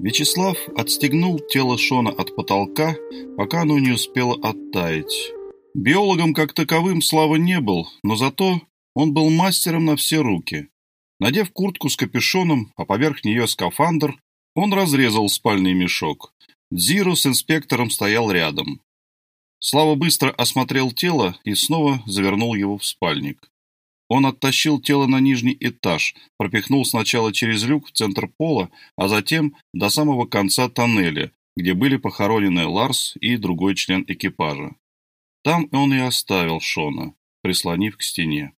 Вячеслав отстегнул тело Шона от потолка, пока оно не успело оттаять. Биологом как таковым Слава не был, но зато он был мастером на все руки. Надев куртку с капюшоном, а поверх нее скафандр, он разрезал спальный мешок. Дзиру с инспектором стоял рядом. Слава быстро осмотрел тело и снова завернул его в спальник. Он оттащил тело на нижний этаж, пропихнул сначала через люк в центр пола, а затем до самого конца тоннеля, где были похоронены Ларс и другой член экипажа. Там он и оставил Шона, прислонив к стене.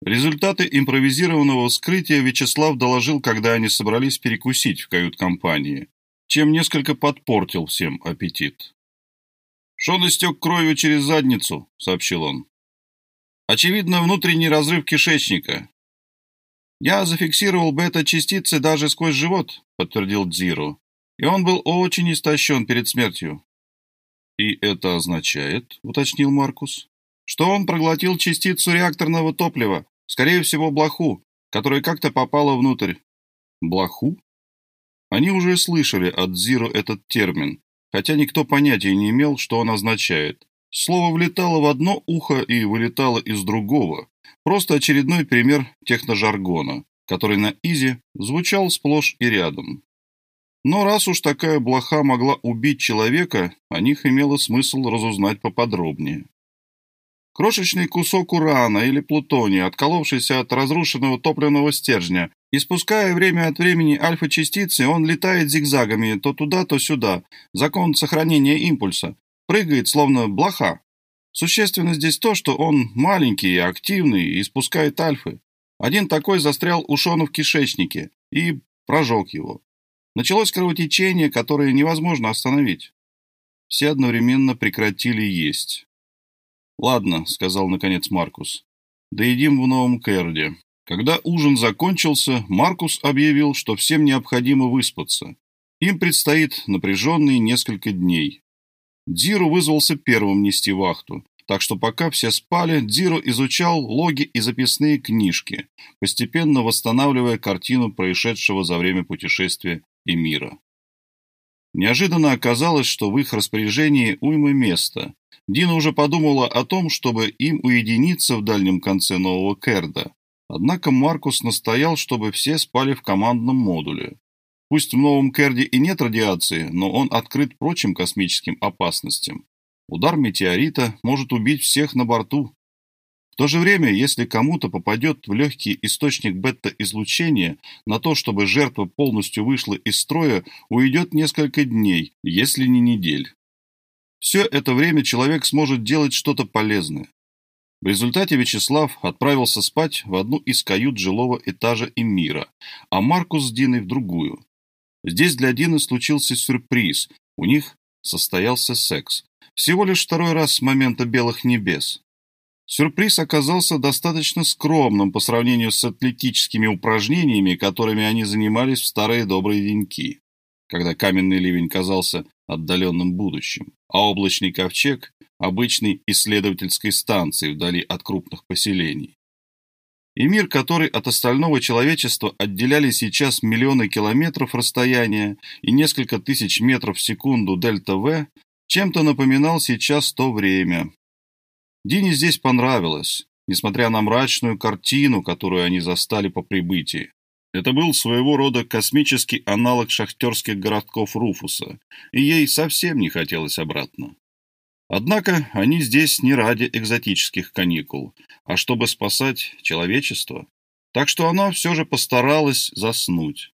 Результаты импровизированного вскрытия Вячеслав доложил, когда они собрались перекусить в кают-компании, чем несколько подпортил всем аппетит. «Шон истек кровью через задницу», — сообщил он. Очевидно, внутренний разрыв кишечника. Я зафиксировал бета-частицы даже сквозь живот, подтвердил Дзиру. И он был очень истощен перед смертью. И это означает, уточнил Маркус, что он проглотил частицу реакторного топлива, скорее всего, блоху, которая как-то попала внутрь. Блоху? Они уже слышали от Зиру этот термин, хотя никто понятия не имел, что он означает. Слово влетало в одно ухо и вылетало из другого. Просто очередной пример техножаргона, который на изи звучал сплошь и рядом. Но раз уж такая блоха могла убить человека, о них имело смысл разузнать поподробнее. Крошечный кусок урана или плутония, отколовшийся от разрушенного топливного стержня, испуская время от времени альфа-частицы, он летает зигзагами то туда, то сюда. Закон сохранения импульса. Прыгает, словно блоха. Существенно здесь то, что он маленький и активный и испускает альфы. Один такой застрял у Шона в кишечнике и прожег его. Началось кровотечение, которое невозможно остановить. Все одновременно прекратили есть. «Ладно», — сказал наконец Маркус. «Доедим в Новом Керде». Когда ужин закончился, Маркус объявил, что всем необходимо выспаться. Им предстоит напряженные несколько дней. Дзиру вызвался первым нести вахту, так что пока все спали, Дзиру изучал логи и записные книжки, постепенно восстанавливая картину происшедшего за время путешествия Эмира. Неожиданно оказалось, что в их распоряжении уйма места. Дина уже подумала о том, чтобы им уединиться в дальнем конце нового Керда. Однако Маркус настоял, чтобы все спали в командном модуле. Пусть в новом Керде и нет радиации, но он открыт прочим космическим опасностям. Удар метеорита может убить всех на борту. В то же время, если кому-то попадет в легкий источник бета-излучения, на то, чтобы жертва полностью вышла из строя, уйдет несколько дней, если не недель. Все это время человек сможет делать что-то полезное. В результате Вячеслав отправился спать в одну из кают жилого этажа Эмира, а Маркус с Диной в другую. Здесь для Дины случился сюрприз. У них состоялся секс. Всего лишь второй раз с момента белых небес. Сюрприз оказался достаточно скромным по сравнению с атлетическими упражнениями, которыми они занимались в старые добрые деньки, когда каменный ливень казался отдаленным будущим, а облачный ковчег – обычной исследовательской станцией вдали от крупных поселений. И мир, который от остального человечества отделяли сейчас миллионы километров расстояния и несколько тысяч метров в секунду дельта В, чем-то напоминал сейчас то время. Дине здесь понравилось, несмотря на мрачную картину, которую они застали по прибытии. Это был своего рода космический аналог шахтерских городков Руфуса, и ей совсем не хотелось обратно. Однако они здесь не ради экзотических каникул, а чтобы спасать человечество. Так что она все же постаралась заснуть.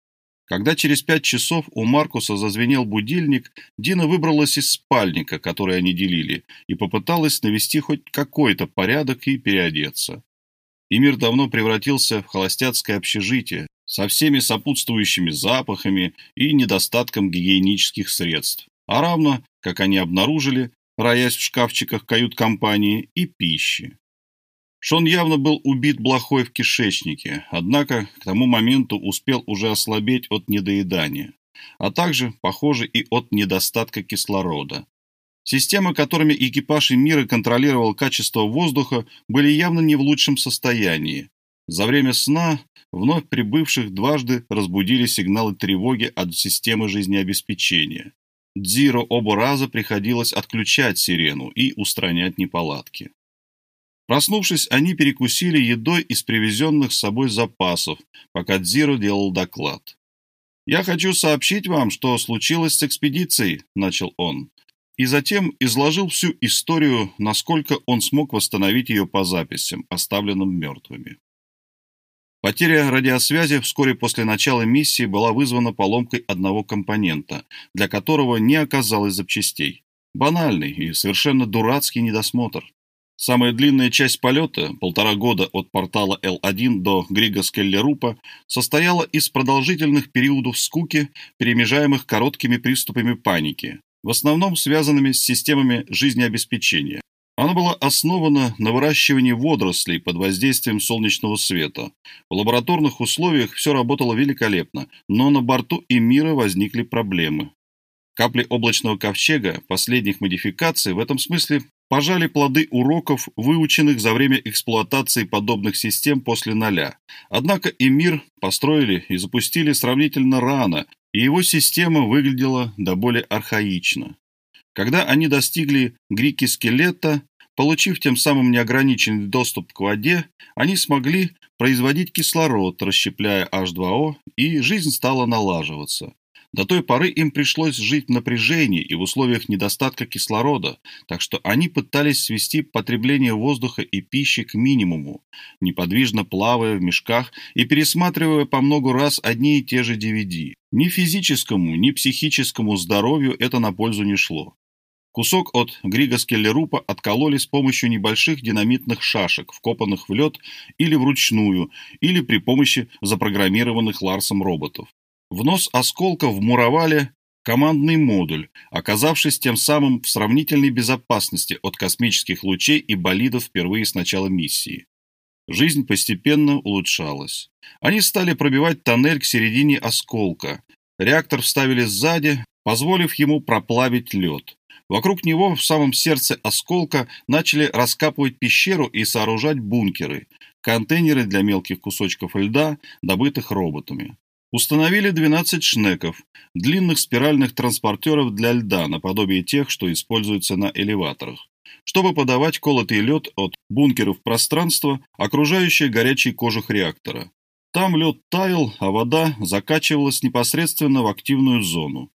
Когда через пять часов у Маркуса зазвенел будильник, Дина выбралась из спальника, который они делили, и попыталась навести хоть какой-то порядок и переодеться. И мир давно превратился в холостяцкое общежитие со всеми сопутствующими запахами и недостатком гигиенических средств, а равно, как они обнаружили, роясь в шкафчиках кают-компании, и пищи. Шон явно был убит блохой в кишечнике, однако к тому моменту успел уже ослабеть от недоедания, а также, похоже, и от недостатка кислорода. Системы, которыми экипаж мира контролировал качество воздуха, были явно не в лучшем состоянии. За время сна вновь прибывших дважды разбудили сигналы тревоги от системы жизнеобеспечения. Дзиро оба раза приходилось отключать сирену и устранять неполадки. Проснувшись, они перекусили едой из привезенных с собой запасов, пока Дзиро делал доклад. «Я хочу сообщить вам, что случилось с экспедицией», — начал он, и затем изложил всю историю, насколько он смог восстановить ее по записям, оставленным мертвыми. Потеря радиосвязи вскоре после начала миссии была вызвана поломкой одного компонента, для которого не оказалось запчастей. Банальный и совершенно дурацкий недосмотр. Самая длинная часть полета, полтора года от портала Л-1 до Грига Скеллерупа, состояла из продолжительных периодов скуки, перемежаемых короткими приступами паники, в основном связанными с системами жизнеобеспечения. Она была основана на выращивании водорослей под воздействием солнечного света. В лабораторных условиях все работало великолепно, но на борту Эмира возникли проблемы. Капли облачного ковчега последних модификаций в этом смысле пожали плоды уроков, выученных за время эксплуатации подобных систем после ноля. Однако Эмир построили и запустили сравнительно рано, и его система выглядела до более архаично. Когда они достигли грики скелета, Получив тем самым неограниченный доступ к воде, они смогли производить кислород, расщепляя H2O, и жизнь стала налаживаться. До той поры им пришлось жить в напряжении и в условиях недостатка кислорода, так что они пытались свести потребление воздуха и пищи к минимуму, неподвижно плавая в мешках и пересматривая по много раз одни и те же DVD. Ни физическому, ни психическому здоровью это на пользу не шло. Кусок от Грига Скеллерупа откололи с помощью небольших динамитных шашек, вкопанных в лед или вручную, или при помощи запрограммированных Ларсом роботов. В нос осколка вмуровали командный модуль, оказавшись тем самым в сравнительной безопасности от космических лучей и болидов впервые с начала миссии. Жизнь постепенно улучшалась. Они стали пробивать тоннель к середине осколка. Реактор вставили сзади, позволив ему проплавить лед. Вокруг него, в самом сердце осколка, начали раскапывать пещеру и сооружать бункеры, контейнеры для мелких кусочков льда, добытых роботами. Установили 12 шнеков, длинных спиральных транспортеров для льда, наподобие тех, что используются на элеваторах, чтобы подавать колотый лед от бункеров в пространство, окружающее горячий кожух реактора. Там лед таял, а вода закачивалась непосредственно в активную зону.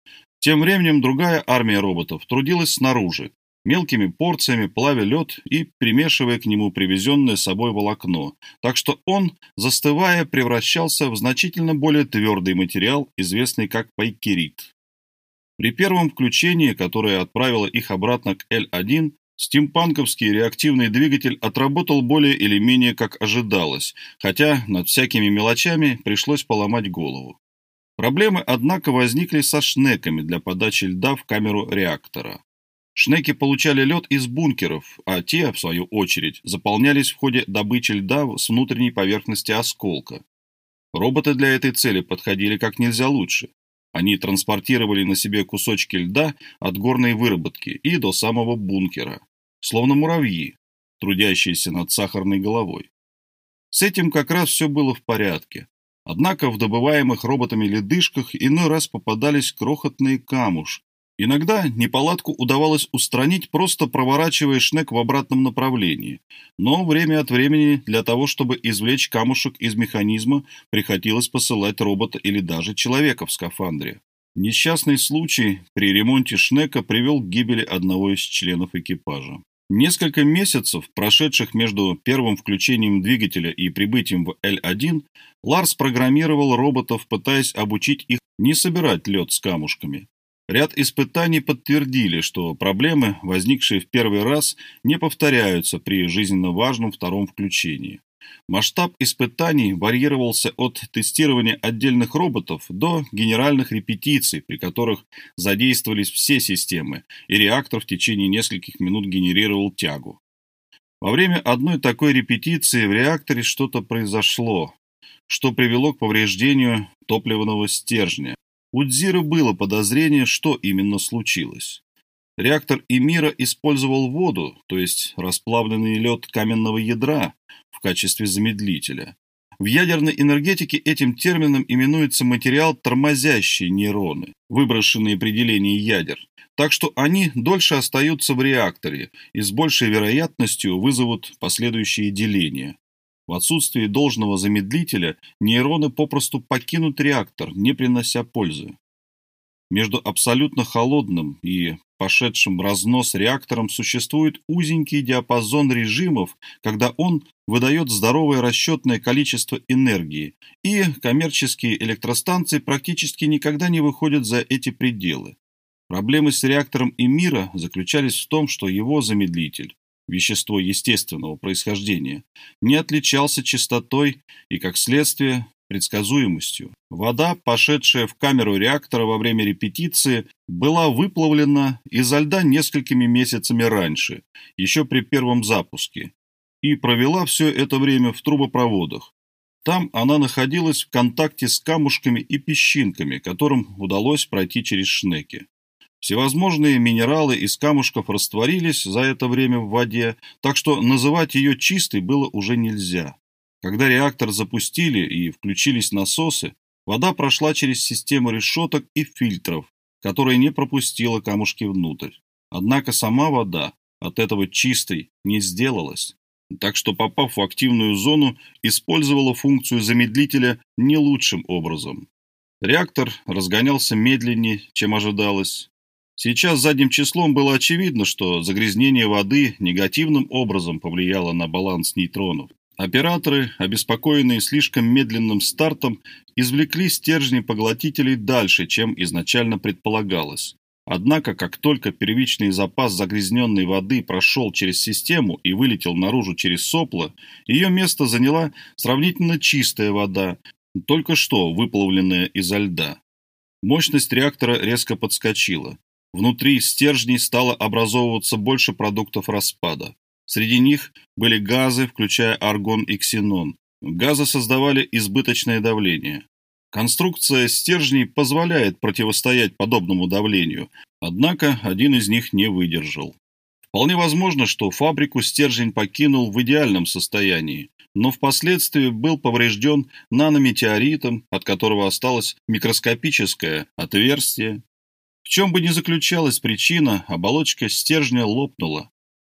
Тем временем другая армия роботов трудилась снаружи, мелкими порциями плавя лед и примешивая к нему привезенное с собой волокно, так что он, застывая, превращался в значительно более твердый материал, известный как пайкерит. При первом включении, которое отправило их обратно к L1, стимпанковский реактивный двигатель отработал более или менее как ожидалось, хотя над всякими мелочами пришлось поломать голову. Проблемы, однако, возникли со шнеками для подачи льда в камеру реактора. Шнеки получали лед из бункеров, а те, в свою очередь, заполнялись в ходе добычи льда с внутренней поверхности осколка. Роботы для этой цели подходили как нельзя лучше. Они транспортировали на себе кусочки льда от горной выработки и до самого бункера, словно муравьи, трудящиеся над сахарной головой. С этим как раз все было в порядке. Однако в добываемых роботами ледышках иной раз попадались крохотные камушки. Иногда неполадку удавалось устранить, просто проворачивая шнек в обратном направлении. Но время от времени для того, чтобы извлечь камушек из механизма, приходилось посылать робота или даже человека в скафандре. Несчастный случай при ремонте шнека привел к гибели одного из членов экипажа. Несколько месяцев, прошедших между первым включением двигателя и прибытием в L1, Ларс программировал роботов, пытаясь обучить их не собирать лед с камушками. Ряд испытаний подтвердили, что проблемы, возникшие в первый раз, не повторяются при жизненно важном втором включении. Масштаб испытаний варьировался от тестирования отдельных роботов до генеральных репетиций, при которых задействовались все системы, и реактор в течение нескольких минут генерировал тягу. Во время одной такой репетиции в реакторе что-то произошло, что привело к повреждению топливного стержня. У Дзира было подозрение, что именно случилось. Реактор Эмира использовал воду, то есть расплавленный лед каменного ядра, в качестве замедлителя. В ядерной энергетике этим термином именуется материал, тормозящий нейроны, выброшенные при делении ядер, так что они дольше остаются в реакторе и с большей вероятностью вызовут последующие деления. В отсутствии должного замедлителя нейроны попросту покинут реактор, не принося пользы. Между абсолютно холодным и пошедшим разнос реактором существует узенький диапазон режимов, когда он выдает здоровое расчетное количество энергии, и коммерческие электростанции практически никогда не выходят за эти пределы. Проблемы с реактором и мира заключались в том, что его замедлитель, вещество естественного происхождения, не отличался чистотой и, как следствие, предсказуемостью. Вода, пошедшая в камеру реактора во время репетиции, была выплавлена изо льда несколькими месяцами раньше, еще при первом запуске, и провела все это время в трубопроводах. Там она находилась в контакте с камушками и песчинками, которым удалось пройти через шнеки. Всевозможные минералы из камушков растворились за это время в воде, так что называть ее чистой было уже нельзя. Когда реактор запустили и включились насосы, вода прошла через систему решеток и фильтров, которая не пропустила камушки внутрь. Однако сама вода от этого чистой не сделалась. Так что, попав в активную зону, использовала функцию замедлителя не лучшим образом. Реактор разгонялся медленнее, чем ожидалось. Сейчас задним числом было очевидно, что загрязнение воды негативным образом повлияло на баланс нейтронов. Операторы, обеспокоенные слишком медленным стартом, извлекли стержни поглотителей дальше, чем изначально предполагалось. Однако, как только первичный запас загрязненной воды прошел через систему и вылетел наружу через сопло, ее место заняла сравнительно чистая вода, только что выплавленная изо льда. Мощность реактора резко подскочила. Внутри стержней стало образовываться больше продуктов распада. Среди них были газы, включая аргон и ксенон. Газы создавали избыточное давление. Конструкция стержней позволяет противостоять подобному давлению, однако один из них не выдержал. Вполне возможно, что фабрику стержень покинул в идеальном состоянии, но впоследствии был поврежден нанометеоритом, от которого осталось микроскопическое отверстие. В чем бы ни заключалась причина, оболочка стержня лопнула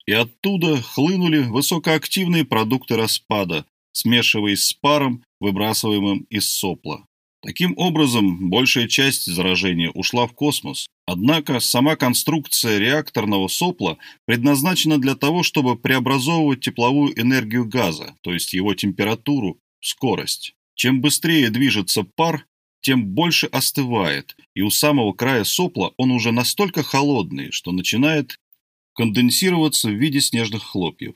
и оттуда хлынули высокоактивные продукты распада, смешиваясь с паром, выбрасываемым из сопла. Таким образом, большая часть заражения ушла в космос. Однако сама конструкция реакторного сопла предназначена для того, чтобы преобразовывать тепловую энергию газа, то есть его температуру, скорость. Чем быстрее движется пар, тем больше остывает, и у самого края сопла он уже настолько холодный, что начинает конденсироваться в виде снежных хлопьев.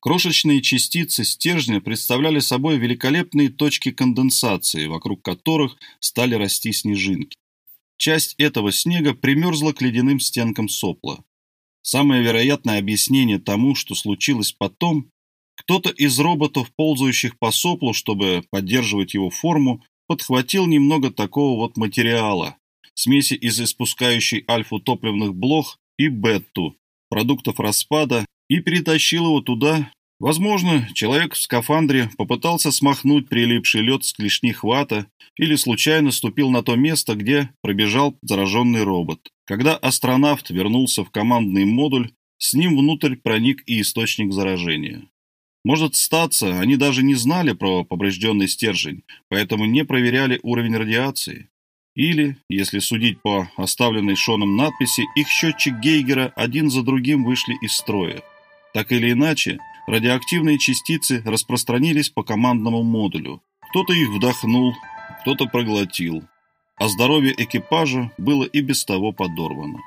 Крошечные частицы стержня представляли собой великолепные точки конденсации, вокруг которых стали расти снежинки. Часть этого снега примерзла к ледяным стенкам сопла. Самое вероятное объяснение тому, что случилось потом, кто-то из роботов, ползающих по соплу, чтобы поддерживать его форму, подхватил немного такого вот материала, смеси из испускающей альфу топливных блох и бетту, продуктов распада и перетащил его туда. Возможно, человек в скафандре попытался смахнуть прилипший лед с клешни хвата или случайно ступил на то место, где пробежал зараженный робот. Когда астронавт вернулся в командный модуль, с ним внутрь проник и источник заражения. Может статься, они даже не знали про поврежденный стержень, поэтому не проверяли уровень радиации. Или, если судить по оставленной Шоном надписи, их счетчик Гейгера один за другим вышли из строя. Так или иначе, радиоактивные частицы распространились по командному модулю. Кто-то их вдохнул, кто-то проглотил. А здоровье экипажа было и без того подорвано.